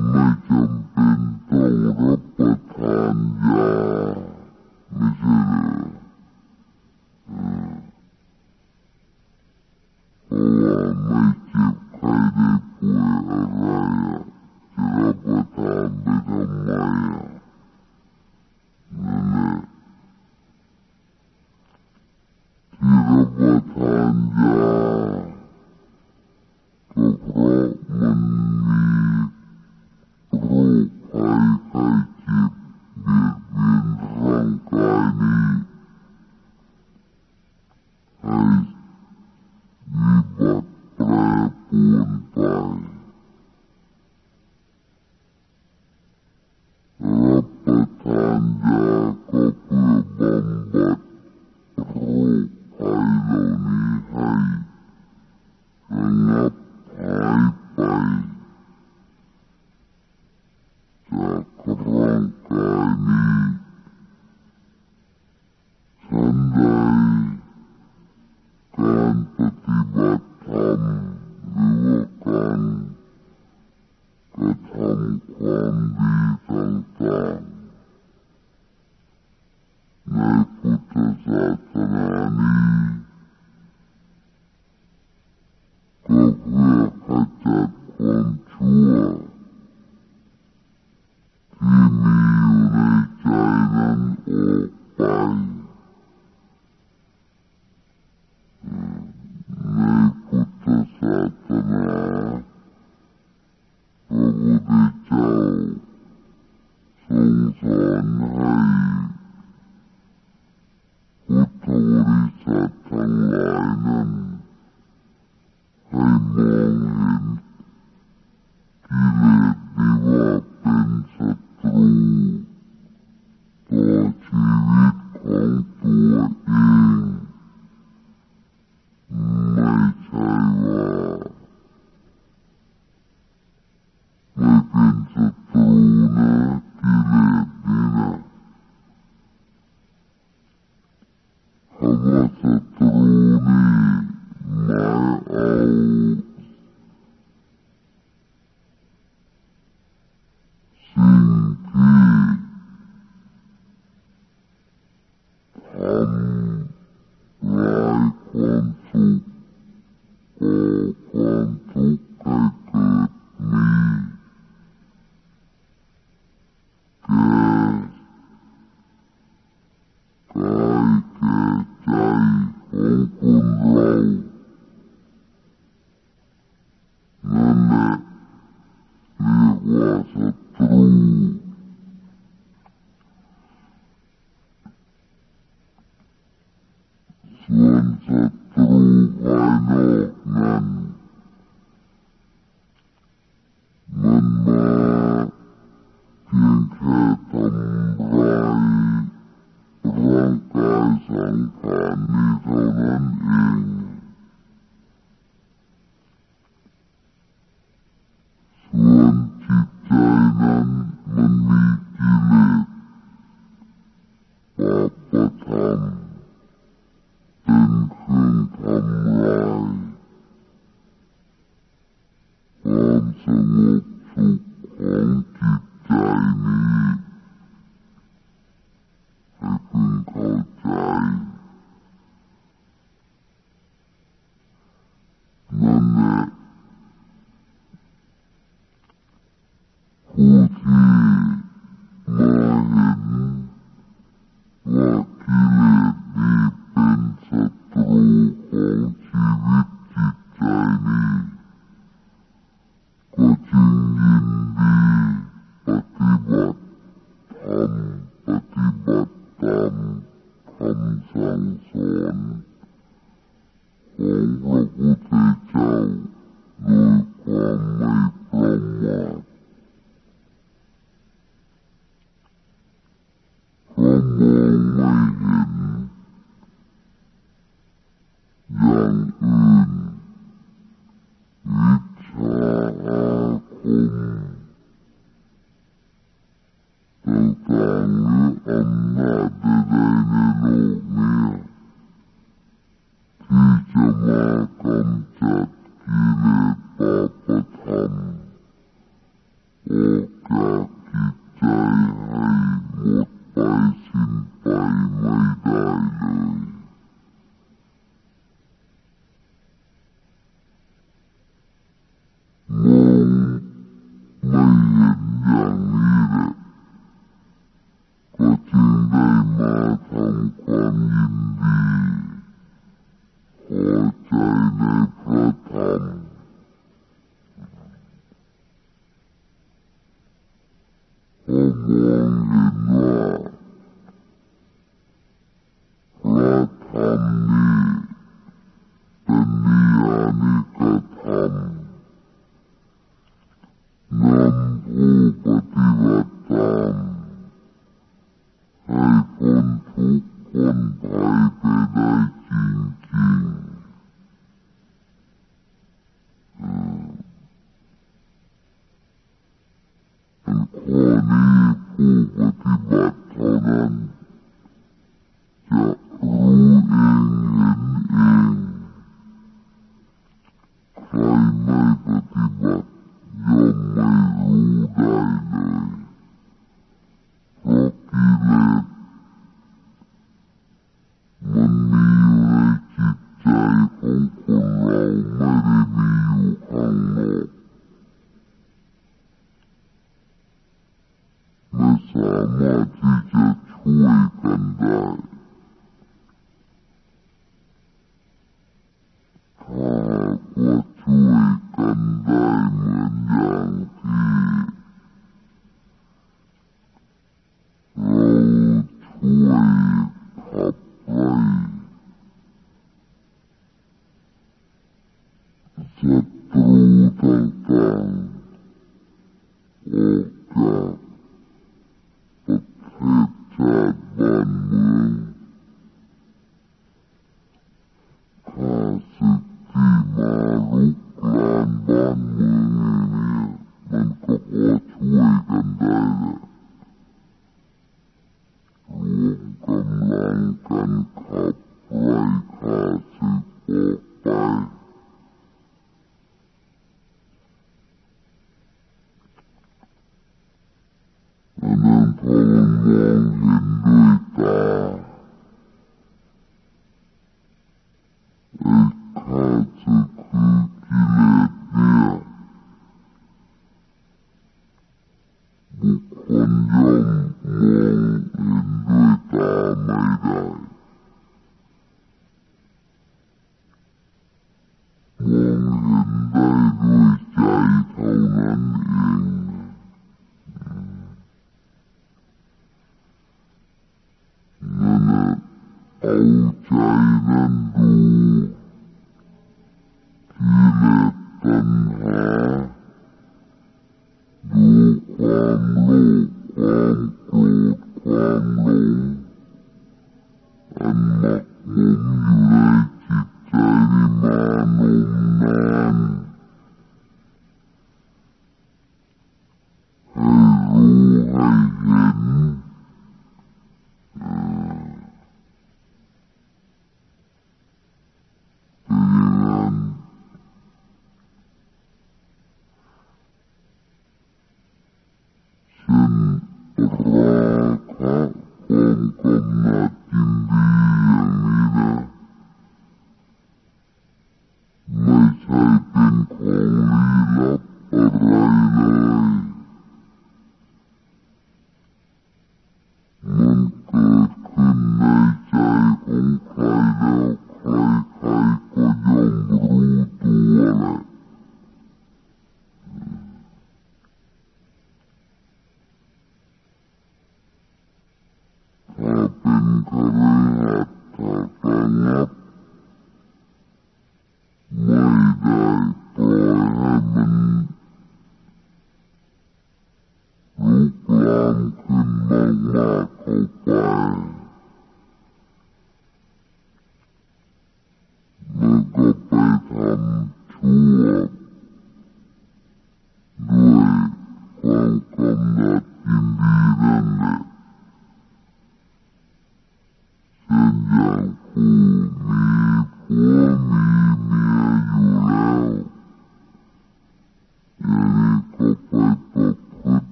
make him Amen. 嗯。嗯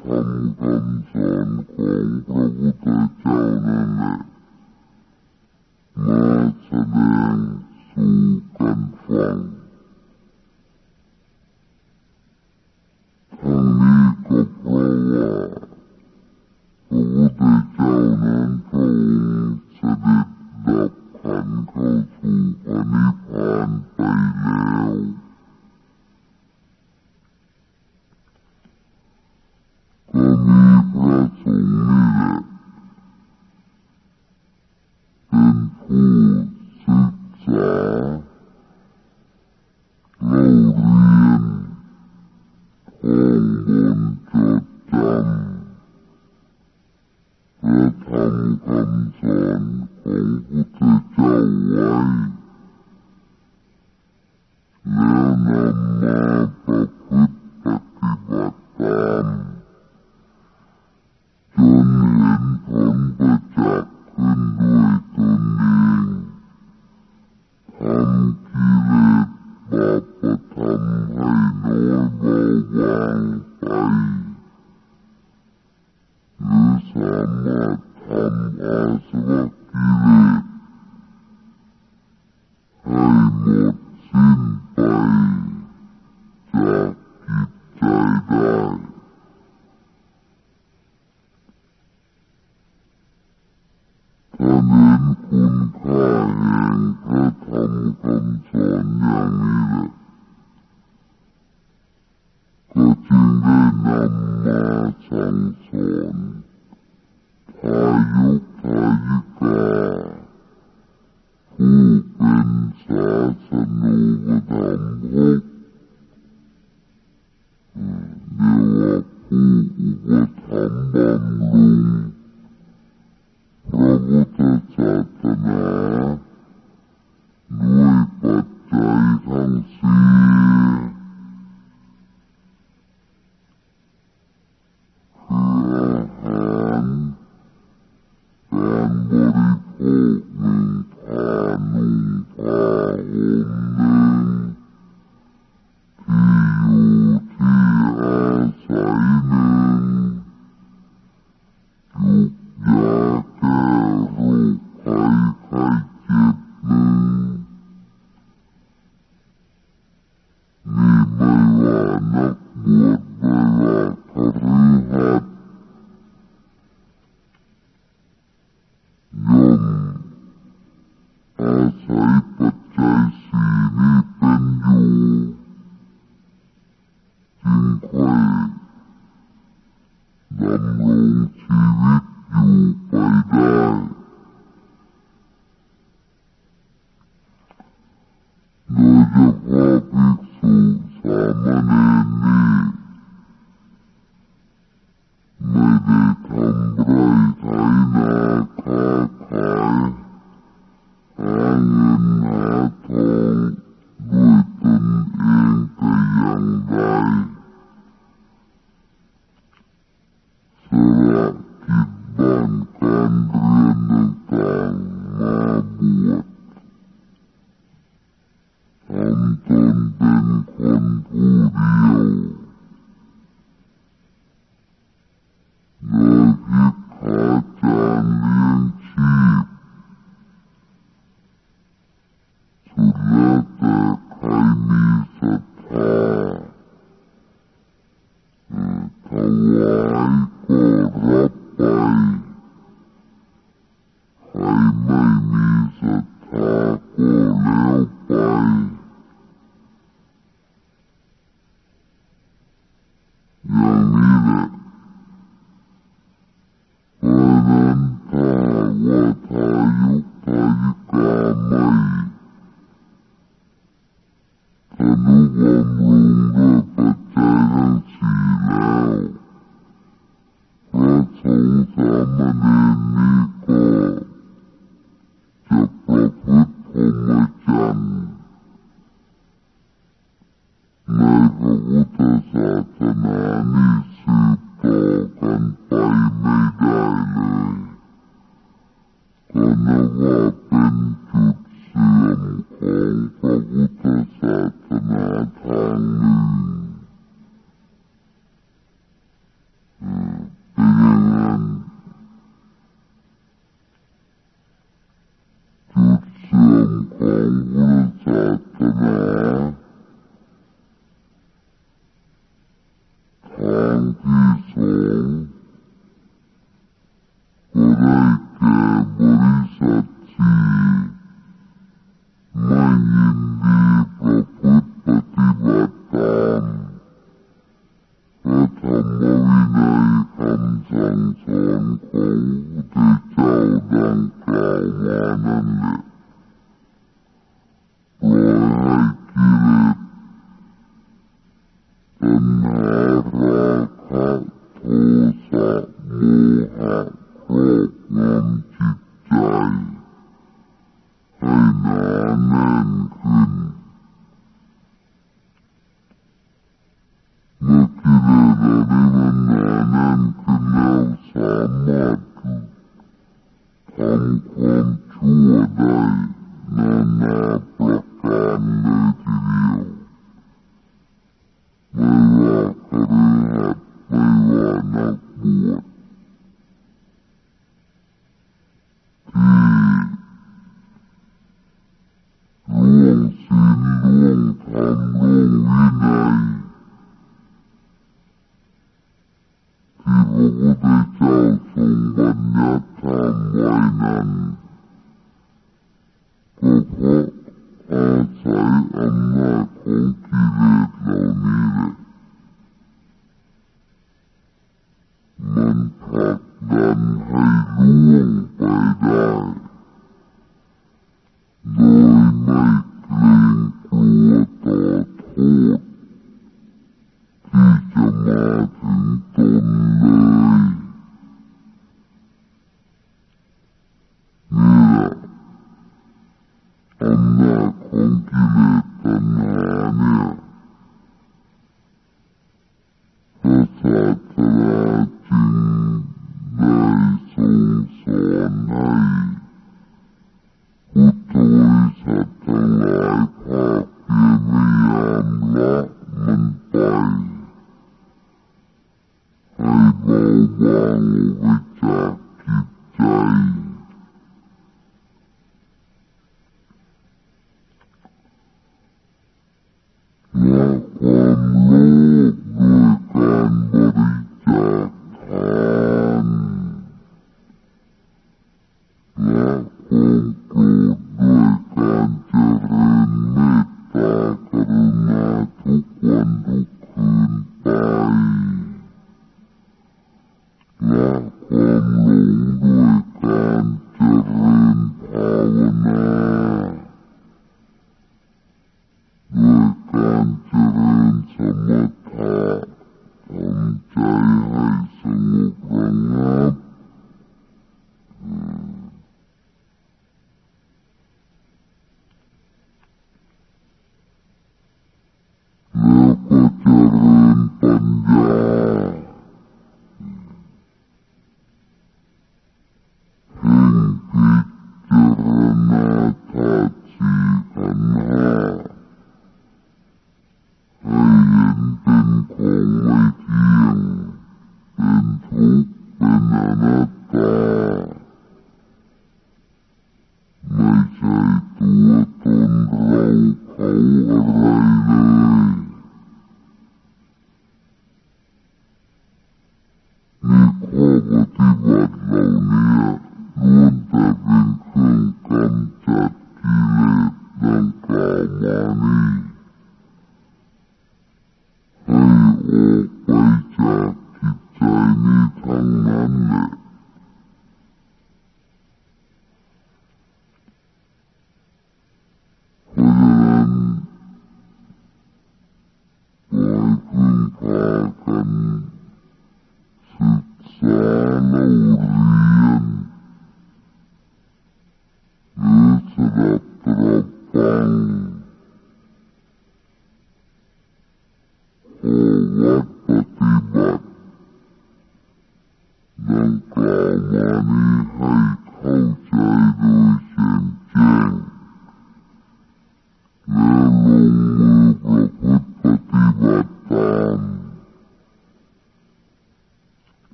ธรรมคำสอนของพระพุทธเจ้านั่นแหละมาแสดงสู่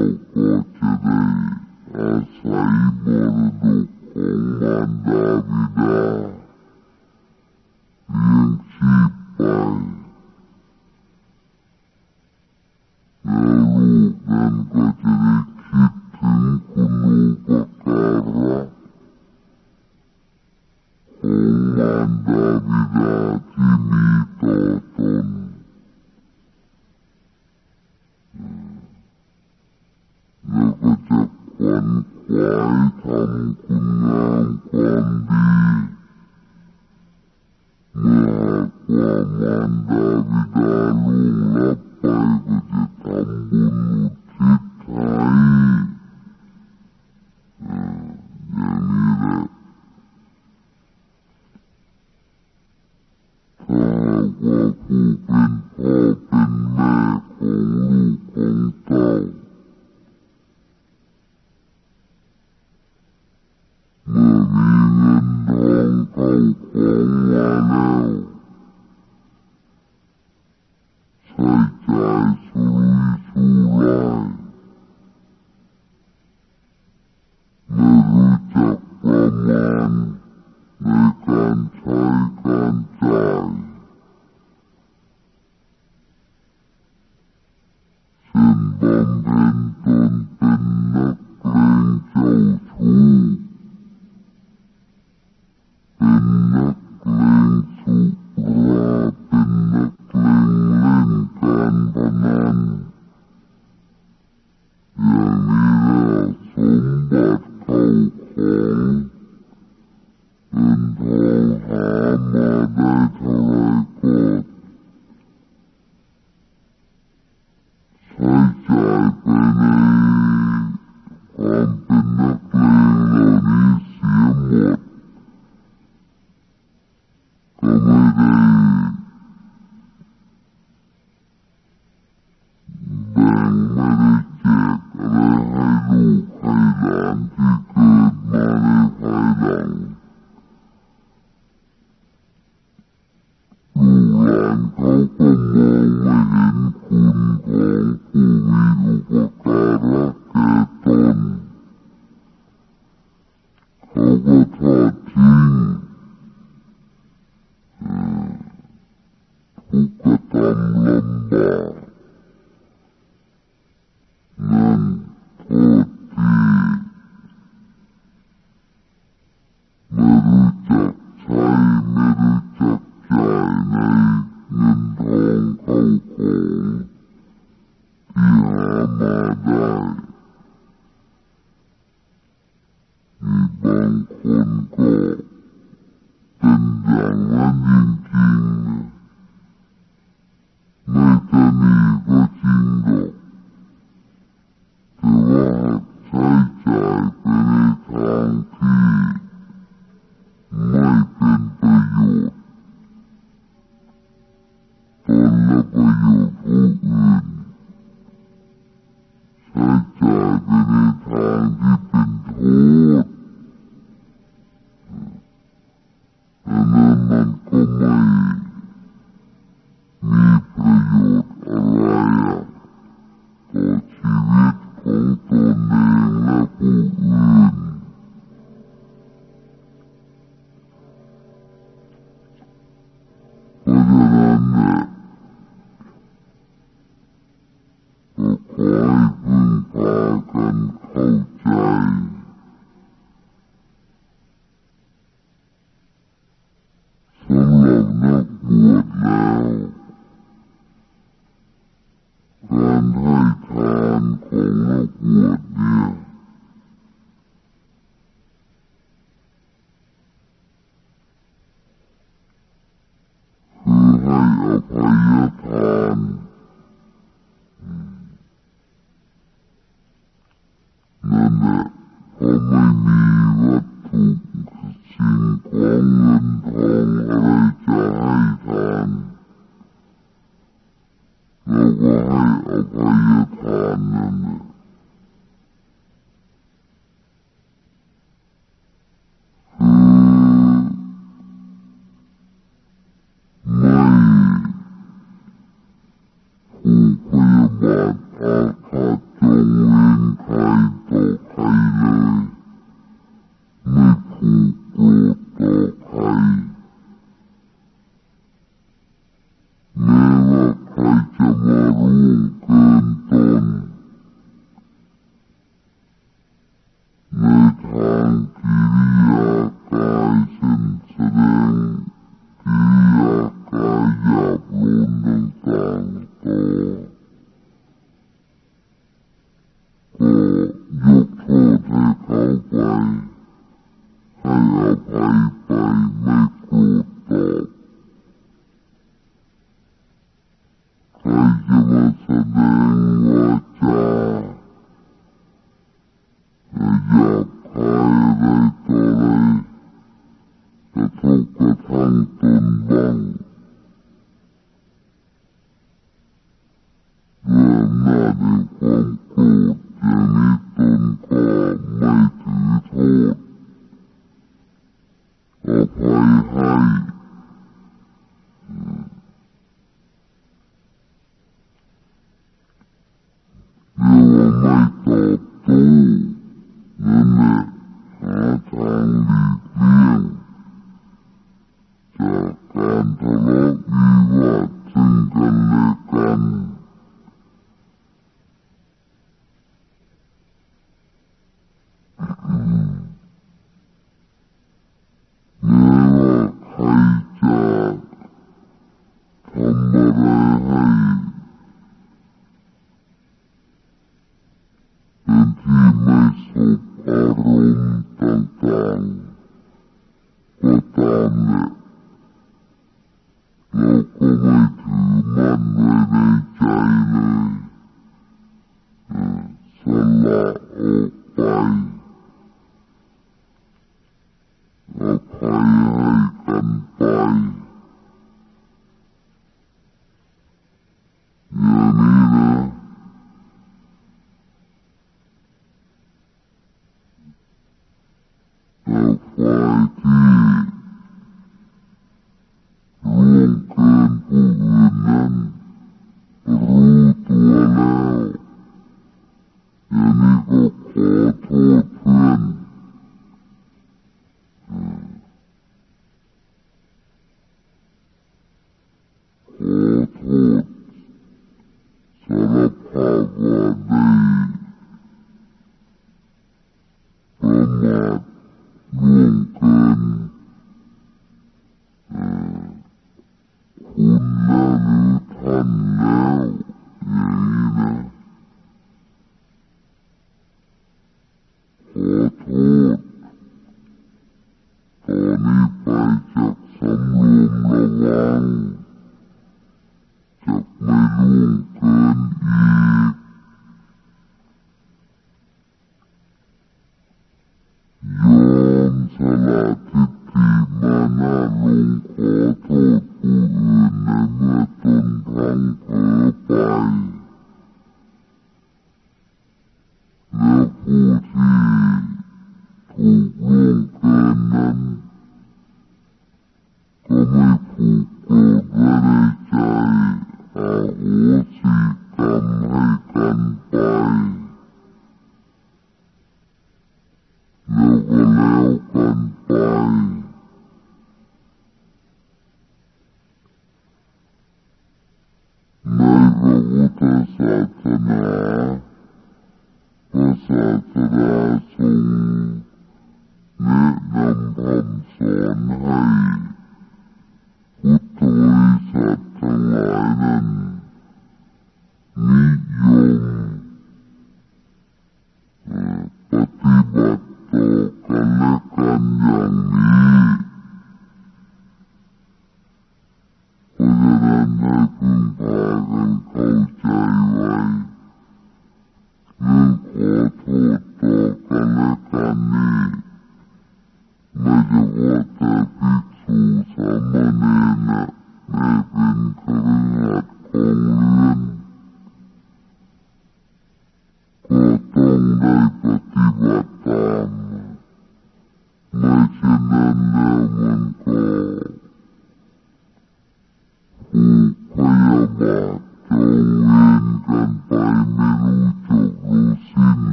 Thank you. Titan